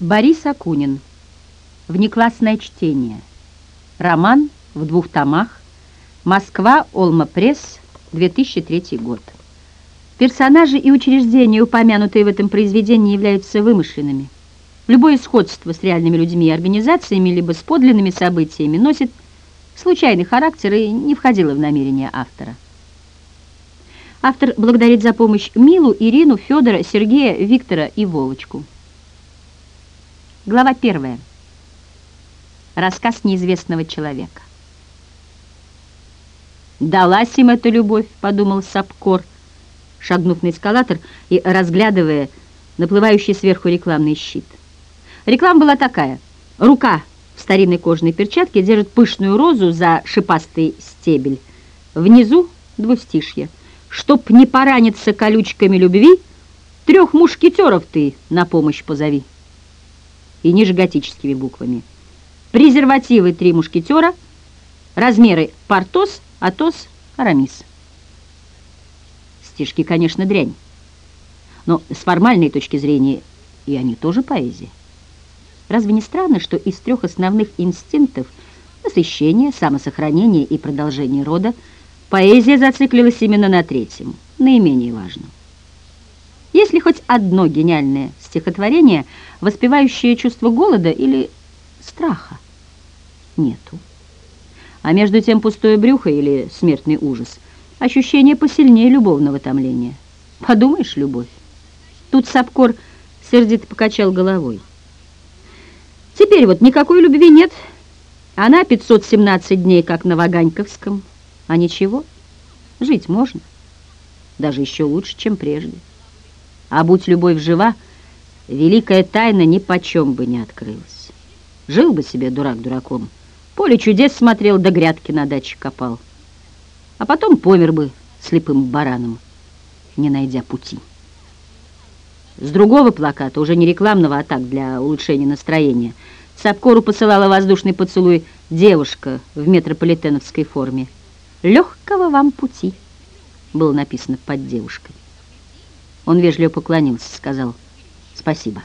Борис Акунин. Внеклассное чтение. Роман в двух томах. Москва, Олма Пресс, 2003 год. Персонажи и учреждения, упомянутые в этом произведении, являются вымышленными. Любое сходство с реальными людьми и организациями, либо с подлинными событиями, носит случайный характер и не входило в намерение автора. Автор благодарит за помощь Милу, Ирину, Федора, Сергея, Виктора и Волочку. Глава первая. Рассказ неизвестного человека. «Далась им эта любовь», — подумал Сапкор, шагнув на эскалатор и разглядывая наплывающий сверху рекламный щит. Реклама была такая. Рука в старинной кожаной перчатке держит пышную розу за шипастый стебель. Внизу двустишье. «Чтоб не пораниться колючками любви, трех мушкетеров ты на помощь позови» и ниже готическими буквами. Презервативы «Три мушкетера», размеры «Портос», «Атос», «Арамис». Стишки, конечно, дрянь, но с формальной точки зрения и они тоже поэзия. Разве не странно, что из трех основных инстинктов – насыщение, самосохранение и продолжение рода – поэзия зациклилась именно на третьем, наименее важном? Есть ли хоть одно гениальное стихотворение, воспевающее чувство голода или страха? Нету. А между тем пустое брюхо или смертный ужас – ощущение посильнее любовного томления. Подумаешь, любовь. Тут Сапкор сердито покачал головой. Теперь вот никакой любви нет. Она 517 дней, как на Ваганьковском. А ничего, жить можно. Даже еще лучше, чем прежде. А будь любовь жива, великая тайна ни почем бы не открылась. Жил бы себе дурак дураком, поле чудес смотрел, да грядки на даче копал. А потом помер бы слепым бараном, не найдя пути. С другого плаката, уже не рекламного, а так, для улучшения настроения, Сапкору посылала воздушный поцелуй девушка в метрополитеновской форме. «Легкого вам пути» было написано под девушкой. Он вежливо поклонился, сказал «Спасибо».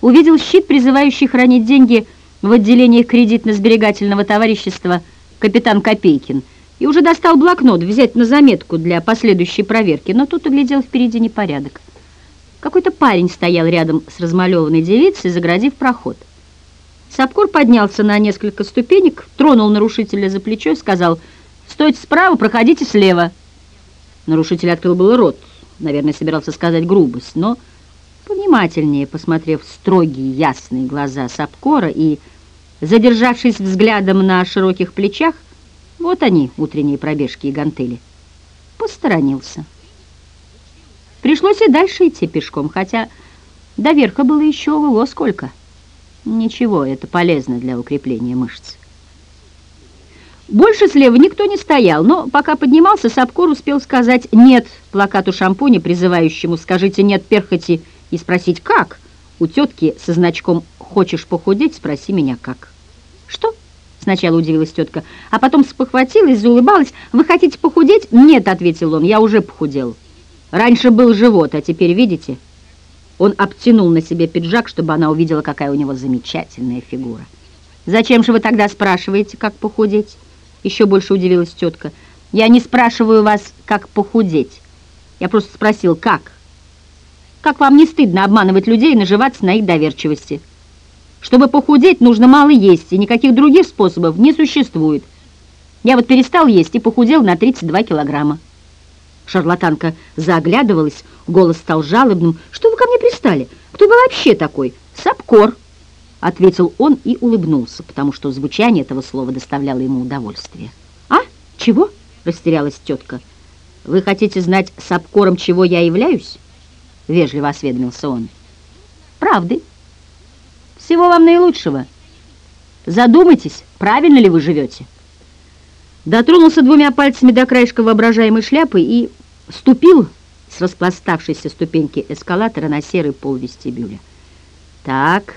Увидел щит, призывающий хранить деньги в отделении кредитно-сберегательного товарищества капитан Копейкин, и уже достал блокнот взять на заметку для последующей проверки, но тут углядел впереди непорядок. Какой-то парень стоял рядом с размалеванной девицей, заградив проход. Сапкор поднялся на несколько ступенек, тронул нарушителя за плечо и сказал «Стойте справа, проходите слева». Нарушитель открыл был рот, наверное, собирался сказать грубость, но, повнимательнее посмотрев в строгие ясные глаза Сапкора и задержавшись взглядом на широких плечах, вот они, утренние пробежки и гантели, посторонился. Пришлось и дальше идти пешком, хотя до верха было еще ого сколько. Ничего, это полезно для укрепления мышц. Больше слева никто не стоял, но пока поднимался, Сапкор успел сказать «нет» плакату шампуня, призывающему «скажите нет перхоти» и спросить «как?». У тетки со значком «хочешь похудеть?» спроси меня «как?». «Что?» — сначала удивилась тетка, а потом спохватилась, заулыбалась. «Вы хотите похудеть?» «Нет», — ответил он, — «я уже похудел. Раньше был живот, а теперь, видите?» Он обтянул на себе пиджак, чтобы она увидела, какая у него замечательная фигура. «Зачем же вы тогда спрашиваете, как похудеть?» Еще больше удивилась тетка. Я не спрашиваю вас, как похудеть. Я просто спросил, как? Как вам не стыдно обманывать людей и наживаться на их доверчивости? Чтобы похудеть, нужно мало есть, и никаких других способов не существует. Я вот перестал есть и похудел на 32 килограмма. Шарлатанка заоглядывалась, голос стал жалобным. «Что вы ко мне пристали? Кто вы вообще такой?» «Сапкор», ответил он и улыбнулся, потому что звучание этого слова доставляло ему удовольствие. «А? Чего?» — растерялась тетка. «Вы хотите знать с обкором, чего я являюсь?» — вежливо осведомился он. «Правды. Всего вам наилучшего. Задумайтесь, правильно ли вы живете?» Дотронулся двумя пальцами до краешка воображаемой шляпы и ступил с распластавшейся ступеньки эскалатора на серый пол вестибюля. «Так...»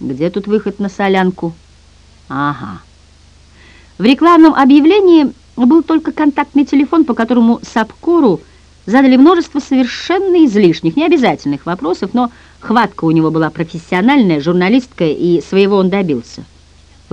Где тут выход на солянку? Ага. В рекламном объявлении был только контактный телефон, по которому Сапкору задали множество совершенно излишних, необязательных вопросов, но хватка у него была профессиональная, журналистская, и своего он добился.